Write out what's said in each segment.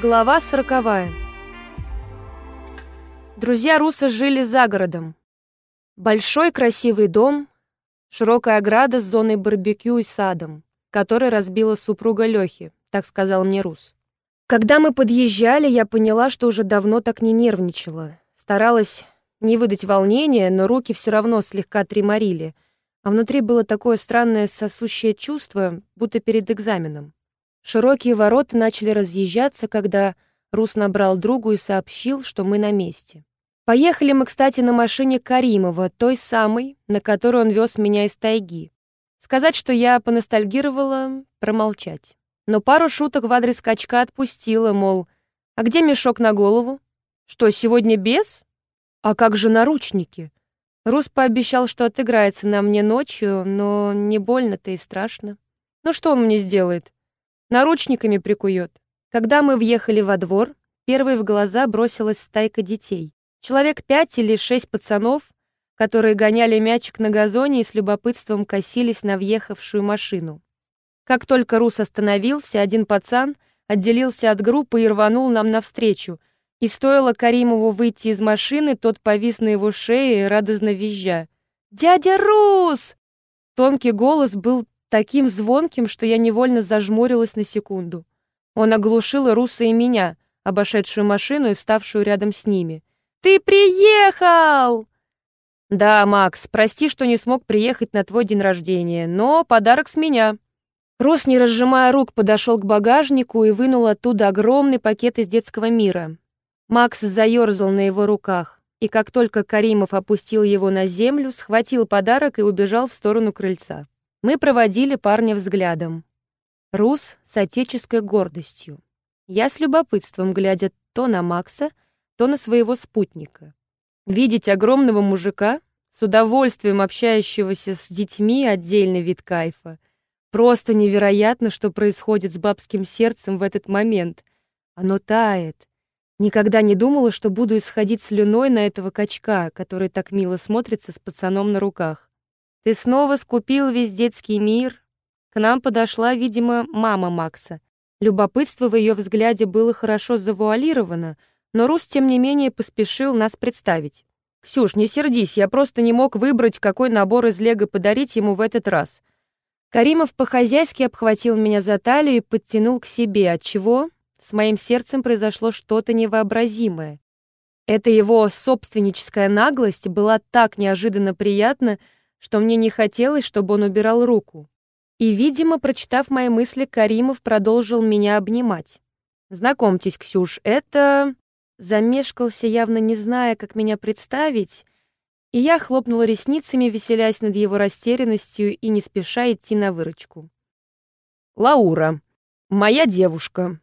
Глава сороковая. Друзья Руса жили за городом. Большой красивый дом, широкая ограда с зоной барбекю и садом, который разбила супруга Лёхи, так сказал мне Рус. Когда мы подъезжали, я поняла, что уже давно так не нервничала. Старалась не выдать волнения, но руки все равно слегка треморили, а внутри было такое странное сосущее чувство, будто перед экзаменом. Широкие ворота начали разъезжаться, когда Рус набрал другу и сообщил, что мы на месте. Поехали мы, кстати, на машине Каримова, той самой, на которой он вез меня из тайги. Сказать, что я поностальгировала, промолчать. Но пару шуток в адрес качка отпустила, мол, а где мешок на голову? Что, сегодня без? А как же наручники? Рус пообещал, что отыграется на мне ночью, но не больно-то и страшно. Ну что он мне сделает? Наручниками прикует. Когда мы въехали во двор, первой в глаза бросилась стайка детей. Человек пять или шесть пацанов, которые гоняли мячик на газоне и с любопытством косились на въехавшую машину. Как только Рус остановился, один пацан отделился от группы и рванул нам навстречу. И стоило Каримову выйти из машины, тот повис на его шее, радостно визжа. «Дядя Рус!» Тонкий голос был таким звонким, что я невольно зажмурилась на секунду. Он оглушил Руса и меня, обошедшую машину и вставшую рядом с ними. «Ты приехал!» «Да, Макс, прости, что не смог приехать на твой день рождения, но подарок с меня». Рус, не разжимая рук, подошел к багажнику и вынул оттуда огромный пакет из детского мира. Макс заерзал на его руках, и как только Каримов опустил его на землю, схватил подарок и убежал в сторону крыльца. Мы проводили парня взглядом. Рус с отеческой гордостью. Я с любопытством, глядя то на Макса, то на своего спутника. Видеть огромного мужика, с удовольствием общающегося с детьми, отдельный вид кайфа. Просто невероятно, что происходит с бабским сердцем в этот момент. Оно тает. Никогда не думала, что буду исходить слюной на этого качка, который так мило смотрится с пацаном на руках. Ты снова скупил весь детский мир. К нам подошла, видимо, мама Макса. Любопытство в ее взгляде было хорошо завуалировано, но Рус, тем не менее, поспешил нас представить. «Ксюш, не сердись, я просто не мог выбрать, какой набор из Лего подарить ему в этот раз». Каримов по-хозяйски обхватил меня за талию и подтянул к себе, отчего с моим сердцем произошло что-то невообразимое. Эта его собственническая наглость была так неожиданно приятна, что мне не хотелось, чтобы он убирал руку. И, видимо, прочитав мои мысли, Каримов продолжил меня обнимать. «Знакомьтесь, Ксюш, это...» Замешкался, явно не зная, как меня представить, и я хлопнула ресницами, веселясь над его растерянностью и не спеша идти на выручку. «Лаура, моя девушка».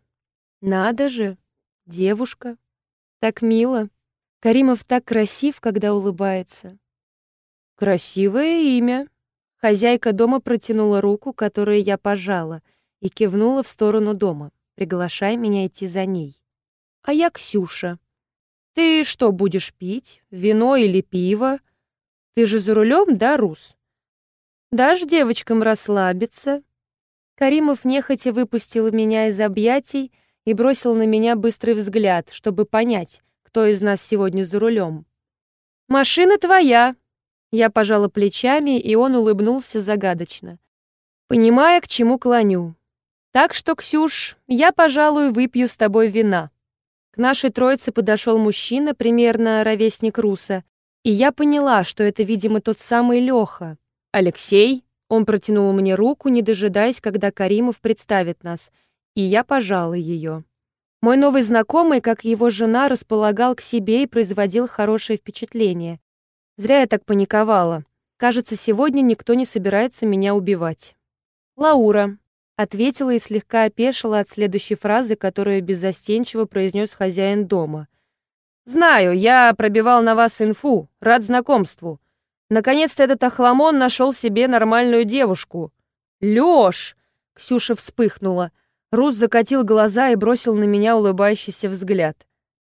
«Надо же, девушка. Так мило. Каримов так красив, когда улыбается. «Красивое имя». Хозяйка дома протянула руку, которую я пожала, и кивнула в сторону дома, приглашая меня идти за ней. «А я Ксюша. Ты что будешь пить? Вино или пиво? Ты же за рулем, да, Рус? Дашь девочкам расслабиться?» Каримов нехотя выпустил меня из объятий и бросил на меня быстрый взгляд, чтобы понять, кто из нас сегодня за рулем. «Машина твоя!» Я пожала плечами, и он улыбнулся загадочно, понимая, к чему клоню. «Так что, Ксюш, я, пожалуй, выпью с тобой вина». К нашей троице подошел мужчина, примерно ровесник Руса, и я поняла, что это, видимо, тот самый Леха. «Алексей?» Он протянул мне руку, не дожидаясь, когда Каримов представит нас, и я пожала ее. Мой новый знакомый, как его жена, располагал к себе и производил хорошее впечатление. Зря я так паниковала. Кажется, сегодня никто не собирается меня убивать. Лаура ответила и слегка опешила от следующей фразы, которую беззастенчиво произнес хозяин дома. «Знаю, я пробивал на вас инфу, рад знакомству. Наконец-то этот охламон нашел себе нормальную девушку». «Лёш!» — Ксюша вспыхнула. Рус закатил глаза и бросил на меня улыбающийся взгляд.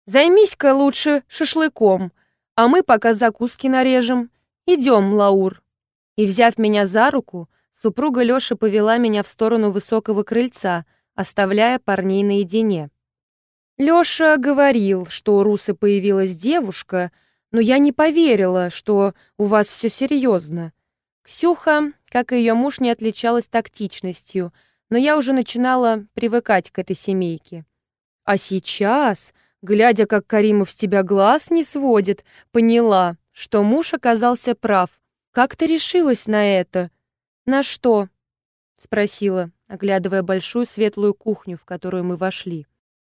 «Займись-ка лучше шашлыком а мы пока закуски нарежем. Идем, Лаур». И, взяв меня за руку, супруга Лёши повела меня в сторону высокого крыльца, оставляя парней наедине. Лёша говорил, что у Русы появилась девушка, но я не поверила, что у вас все серьезно. Ксюха, как и ее муж, не отличалась тактичностью, но я уже начинала привыкать к этой семейке. А сейчас, глядя, как Каримов с тебя глаз не сводит, поняла, что муж оказался прав. Как ты решилась на это? На что? спросила, оглядывая большую светлую кухню, в которую мы вошли.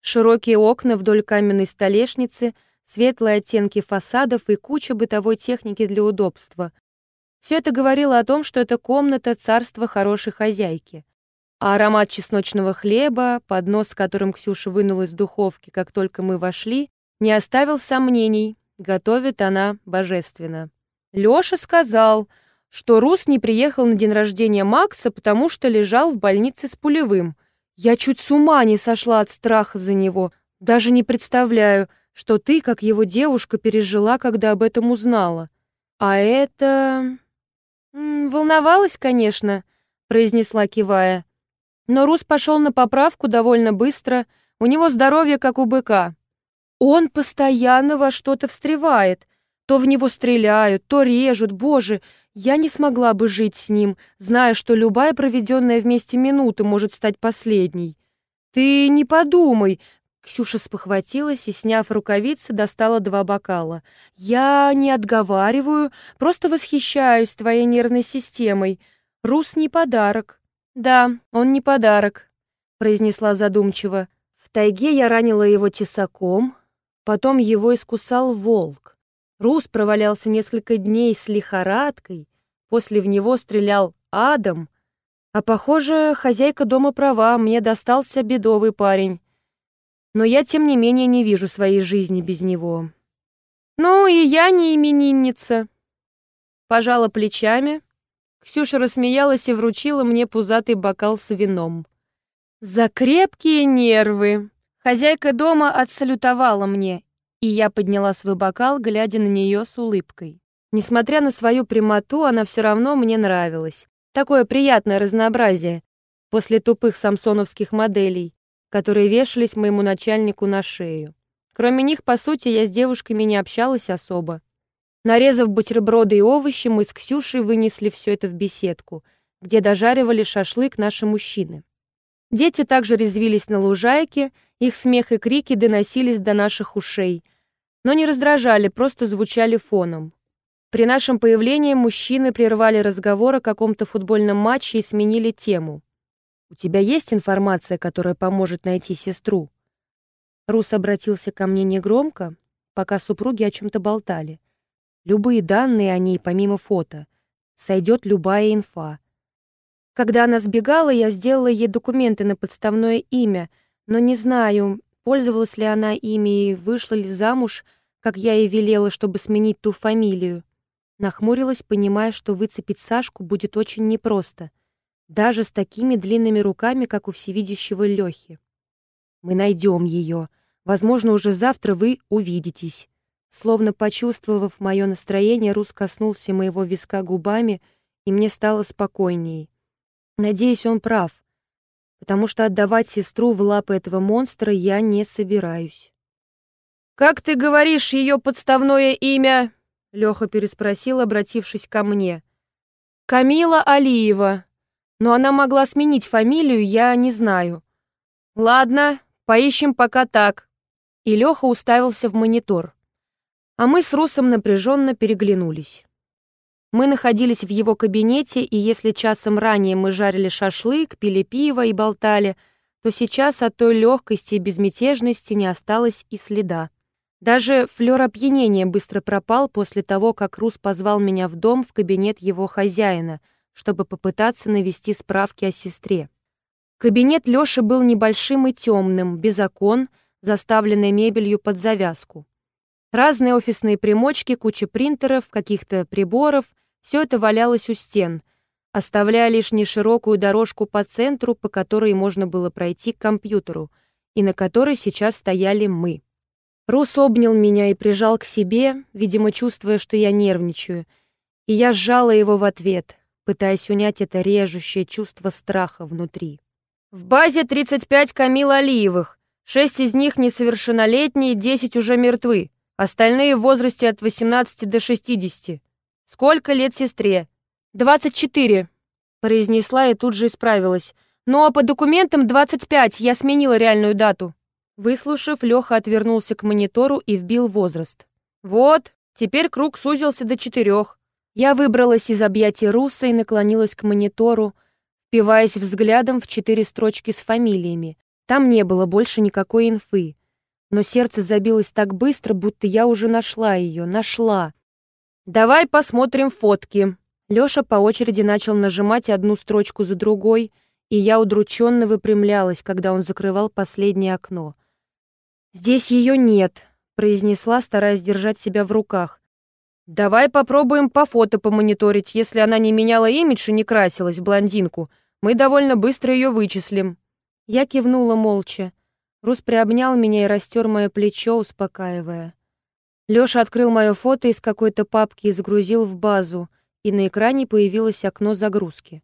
Широкие окна вдоль каменной столешницы, светлые оттенки фасадов и куча бытовой техники для удобства. Все это говорило о том, что это комната царства хорошей хозяйки. А аромат чесночного хлеба, поднос, с которым Ксюша вынула из духовки, как только мы вошли, не оставил сомнений, готовит она божественно. Лёша сказал, что Рус не приехал на день рождения Макса, потому что лежал в больнице с пулевым. Я чуть с ума не сошла от страха за него. Даже не представляю, что ты, как его девушка, пережила, когда об этом узнала. А это... Волновалась, конечно, произнесла, кивая. Но Рус пошел на поправку довольно быстро. У него здоровье, как у быка. Он постоянно во что-то встревает. То в него стреляют, то режут. Боже, я не смогла бы жить с ним, зная, что любая проведенная вместе минута может стать последней. Ты не подумай. Ксюша спохватилась и, сняв рукавицы, достала два бокала. Я не отговариваю, просто восхищаюсь твоей нервной системой. Рус не подарок. Да, он не подарок, произнесла задумчиво. В тайге я ранила его тесаком, потом его искусал волк. Рус провалялся несколько дней с лихорадкой, после в него стрелял Адам, а, похоже, хозяйка дома права, мне достался бедовый парень. Но я, тем не менее, не вижу своей жизни без него. Ну, и я не именинница. Пожала плечами. Ксюша рассмеялась и вручила мне пузатый бокал с вином. «За крепкие нервы!» Хозяйка дома отсалютовала мне, и я подняла свой бокал, глядя на нее с улыбкой. Несмотря на свою прямоту, она все равно мне нравилась. Такое приятное разнообразие после тупых самсоновских моделей, которые вешались моему начальнику на шею. Кроме них, по сути, я с девушками не общалась особо. Нарезав бутерброды и овощи, мы с Ксюшей вынесли все это в беседку, где дожаривали шашлык наши мужчины. Дети также резвились на лужайке, их смех и крики доносились до наших ушей, но не раздражали, просто звучали фоном. При нашем появлении мужчины прервали разговор о каком-то футбольном матче и сменили тему. «У тебя есть информация, которая поможет найти сестру?» Рус обратился ко мне негромко, пока супруги о чем-то болтали. Любые данные о ней, помимо фото. Сойдет любая инфа. Когда она сбегала, я сделала ей документы на подставное имя, но не знаю, пользовалась ли она ими и вышла ли замуж, как я ей велела, чтобы сменить ту фамилию. Нахмурилась, понимая, что выцепить Сашку будет очень непросто, даже с такими длинными руками, как у всевидящего Лёхи. Мы найдем ее. Возможно, уже завтра вы увидитесь. Словно почувствовав мое настроение, Рус коснулся моего виска губами, и мне стало спокойней. Надеюсь, он прав, потому что отдавать сестру в лапы этого монстра я не собираюсь. «Как ты говоришь ее подставное имя?» — Леха переспросил, обратившись ко мне. «Камила Алиева. Но она могла сменить фамилию, я не знаю». «Ладно, поищем пока так». И Леха уставился в монитор. А мы с Русом напряженно переглянулись. Мы находились в его кабинете, и если часом ранее мы жарили шашлык, пили пиво и болтали, то сейчас от той легкости и безмятежности не осталось и следа. Даже флёр опьянения быстро пропал после того, как Рус позвал меня в дом в кабинет его хозяина, чтобы попытаться навести справки о сестре. Кабинет Лёши был небольшим и темным, без окон, заставленный мебелью под завязку. Разные офисные примочки, куча принтеров, каких-то приборов все это валялось у стен, оставляя лишь неширокую дорожку по центру, по которой можно было пройти к компьютеру, и на которой сейчас стояли мы. Рус обнял меня и прижал к себе, видимо, чувствуя, что я нервничаю, и я сжала его в ответ, пытаясь унять это режущее чувство страха внутри. «В базе 35 Камил Алиевых. Шесть из них несовершеннолетние, десять уже мертвы. Остальные в возрасте от 18 до 60. Сколько лет сестре? 24, произнесла и тут же исправилась. Но по документам 25, я сменила реальную дату. Выслушав, Леха отвернулся к монитору и вбил возраст. Вот, теперь круг сузился до четырех. Я выбралась из объятий Руса и наклонилась к монитору, впиваясь взглядом в четыре строчки с фамилиями. Там не было больше никакой инфы. Но сердце забилось так быстро, будто я уже нашла ее, нашла. «Давай посмотрим фотки». Лёша по очереди начал нажимать одну строчку за другой, и я удрученно выпрямлялась, когда он закрывал последнее окно. «Здесь ее нет», — произнесла, стараясь держать себя в руках. «Давай попробуем по фото помониторить. Если она не меняла имидж и не красилась в блондинку, мы довольно быстро ее вычислим». Я кивнула молча. Рус приобнял меня и растер мое плечо, успокаивая. Лёша открыл мое фото из какой-то папки и загрузил в базу, и на экране появилось окно загрузки.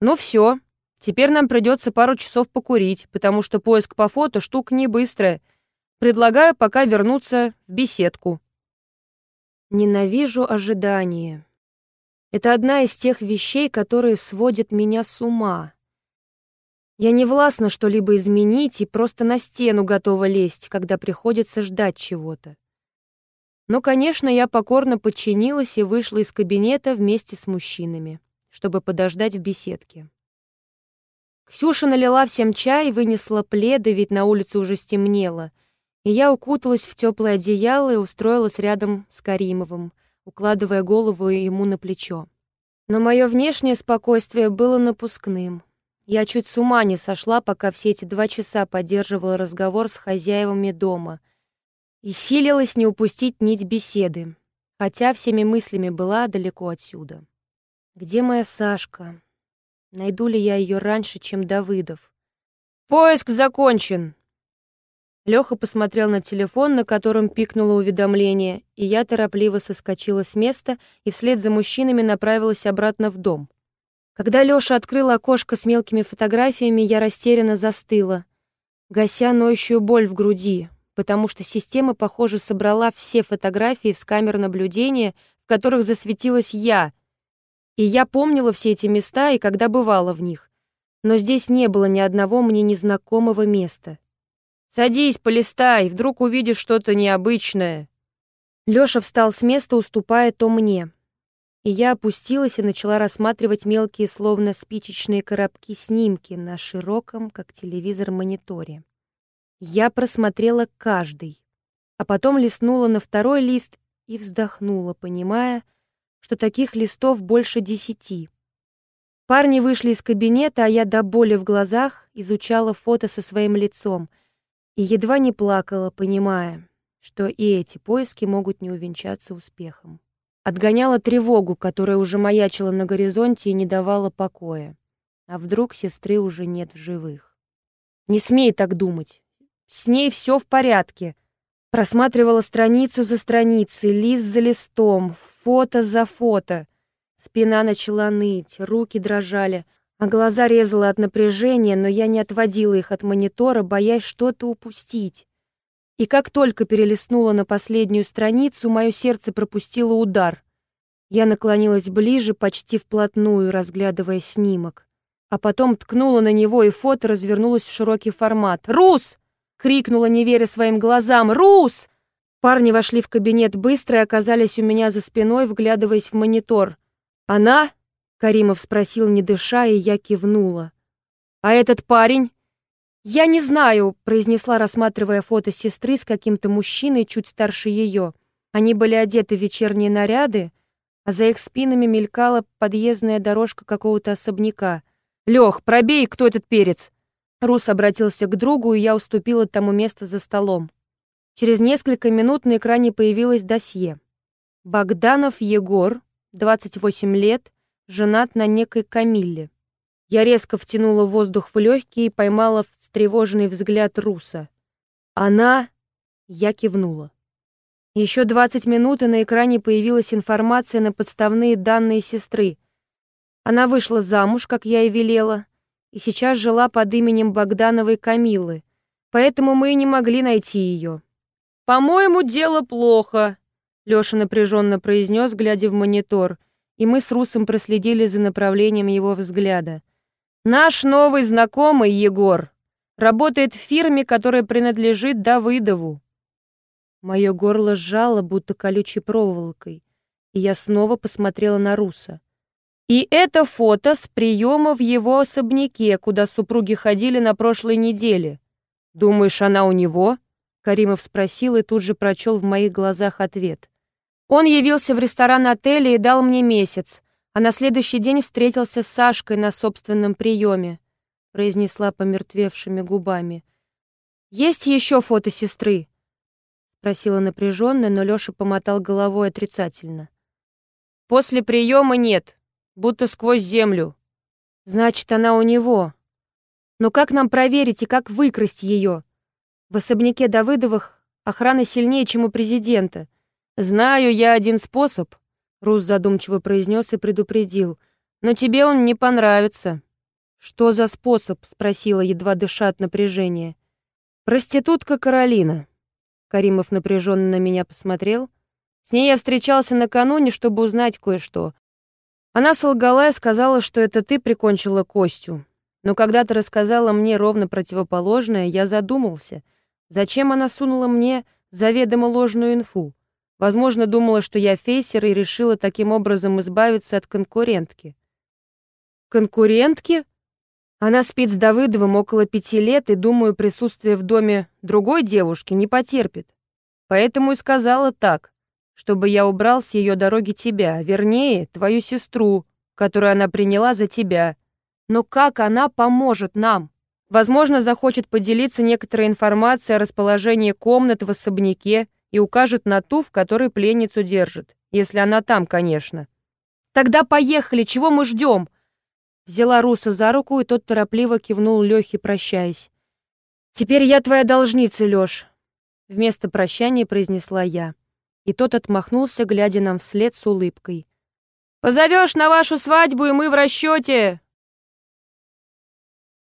«Ну все, теперь нам придется пару часов покурить, потому что поиск по фото штука не быстрая. Предлагаю пока вернуться в беседку». Ненавижу ожидание. Это одна из тех вещей, которые сводят меня с ума. Я не властна что-либо изменить и просто на стену готова лезть, когда приходится ждать чего-то. Но, конечно, я покорно подчинилась и вышла из кабинета вместе с мужчинами, чтобы подождать в беседке. Ксюша налила всем чай, вынесла пледы, ведь на улице уже стемнело — и я укуталась в теплое одеяло и устроилась рядом с Каримовым, укладывая голову ему на плечо. Но мое внешнее спокойствие было напускным. Я чуть с ума не сошла, пока все эти два часа поддерживала разговор с хозяевами дома и силилась не упустить нить беседы, хотя всеми мыслями была далеко отсюда. Где моя Сашка? Найду ли я ее раньше, чем Давыдов? «Поиск закончен!» Леха посмотрел на телефон, на котором пикнуло уведомление, и я торопливо соскочила с места и вслед за мужчинами направилась обратно в дом. Когда Леша открыл окошко с мелкими фотографиями, я растерянно застыла, гася ноющую боль в груди, потому что система, похоже, собрала все фотографии с камер наблюдения, в которых засветилась я. И я помнила все эти места и когда бывала в них. Но здесь не было ни одного мне незнакомого места. Садись, полистай, вдруг увидишь что-то необычное. Лёша встал с места, уступая то мне. И я опустилась и начала рассматривать мелкие, словно спичечные коробки, снимки на широком, как телевизор, мониторе. Я просмотрела каждый, а потом листнула на второй лист и вздохнула, понимая, что таких листов больше десяти. Парни вышли из кабинета, а я до боли в глазах изучала фото со своим лицом — и едва не плакала, понимая, что и эти поиски могут не увенчаться успехом. Отгоняла тревогу, которая уже маячила на горизонте и не давала покоя. А вдруг сестры уже нет в живых? Не смей так думать. С ней все в порядке. Просматривала страницу за страницей, лист за листом, фото за фото. Спина начала ныть, руки дрожали — а глаза резало от напряжения, но я не отводила их от монитора, боясь что-то упустить. И как только перелистнула на последнюю страницу, мое сердце пропустило удар. Я наклонилась ближе, почти вплотную, разглядывая снимок. А потом ткнула на него, и фото развернулось в широкий формат. «Рус!» — крикнула, не веря своим глазам. «Рус!» Парни вошли в кабинет быстро и оказались у меня за спиной, вглядываясь в монитор. «Она?» Каримов спросил, не дыша, и я кивнула. «А этот парень?» «Я не знаю», — произнесла, рассматривая фото сестры с каким-то мужчиной чуть старше ее. Они были одеты в вечерние наряды, а за их спинами мелькала подъездная дорожка какого-то особняка. «Лех, пробей, кто этот перец!» Рус обратился к другу, и я уступила тому место за столом. Через несколько минут на экране появилось досье. Богданов Егор, 28 лет, женат на некой Камилле. Я резко втянула воздух в легкие и поймала встревоженный взгляд Руса. «Она...» Я кивнула. Еще 20 минут, и на экране появилась информация на подставные данные сестры. Она вышла замуж, как я и велела, и сейчас жила под именем Богдановой Камиллы, Поэтому мы и не могли найти ее. «По-моему, дело плохо», — Лёша напряженно произнес, глядя в монитор, и мы с Русом проследили за направлением его взгляда. «Наш новый знакомый, Егор, работает в фирме, которая принадлежит Давыдову». Мое горло сжало, будто колючей проволокой, и я снова посмотрела на Руса. И это фото с приема в его особняке, куда супруги ходили на прошлой неделе. «Думаешь, она у него?» Каримов спросил и тут же прочел в моих глазах ответ. Он явился в ресторан отеля и дал мне месяц, а на следующий день встретился с Сашкой на собственном приеме, произнесла помертвевшими губами. «Есть еще фото сестры?» спросила напряженно, но Леша помотал головой отрицательно. «После приема нет, будто сквозь землю. Значит, она у него. Но как нам проверить и как выкрасть ее? В особняке Давыдовых охрана сильнее, чем у президента. Знаю я один способ, Рус задумчиво произнес и предупредил. Но тебе он не понравится. Что за способ? спросила, едва дыша от напряжения. Проститутка Каролина. Каримов напряженно на меня посмотрел. С ней я встречался накануне, чтобы узнать кое-что. Она солгала и сказала, что это ты прикончила Костю. Но когда ты рассказала мне ровно противоположное, я задумался — Зачем она сунула мне заведомо ложную инфу? Возможно, думала, что я фейсер и решила таким образом избавиться от конкурентки. Конкурентки? Она спит с Давыдовым около пяти лет и, думаю, присутствие в доме другой девушки не потерпит. Поэтому и сказала так, чтобы я убрал с ее дороги тебя, вернее, твою сестру, которую она приняла за тебя. Но как она поможет нам? Возможно, захочет поделиться некоторой информацией о расположении комнат в особняке и укажет на ту, в которой пленницу держит. Если она там, конечно. «Тогда поехали! Чего мы ждем?» Взяла Руса за руку, и тот торопливо кивнул Лехе, прощаясь. «Теперь я твоя должница, Леш», — вместо прощания произнесла я. И тот отмахнулся, глядя нам вслед с улыбкой. «Позовешь на вашу свадьбу, и мы в расчете!»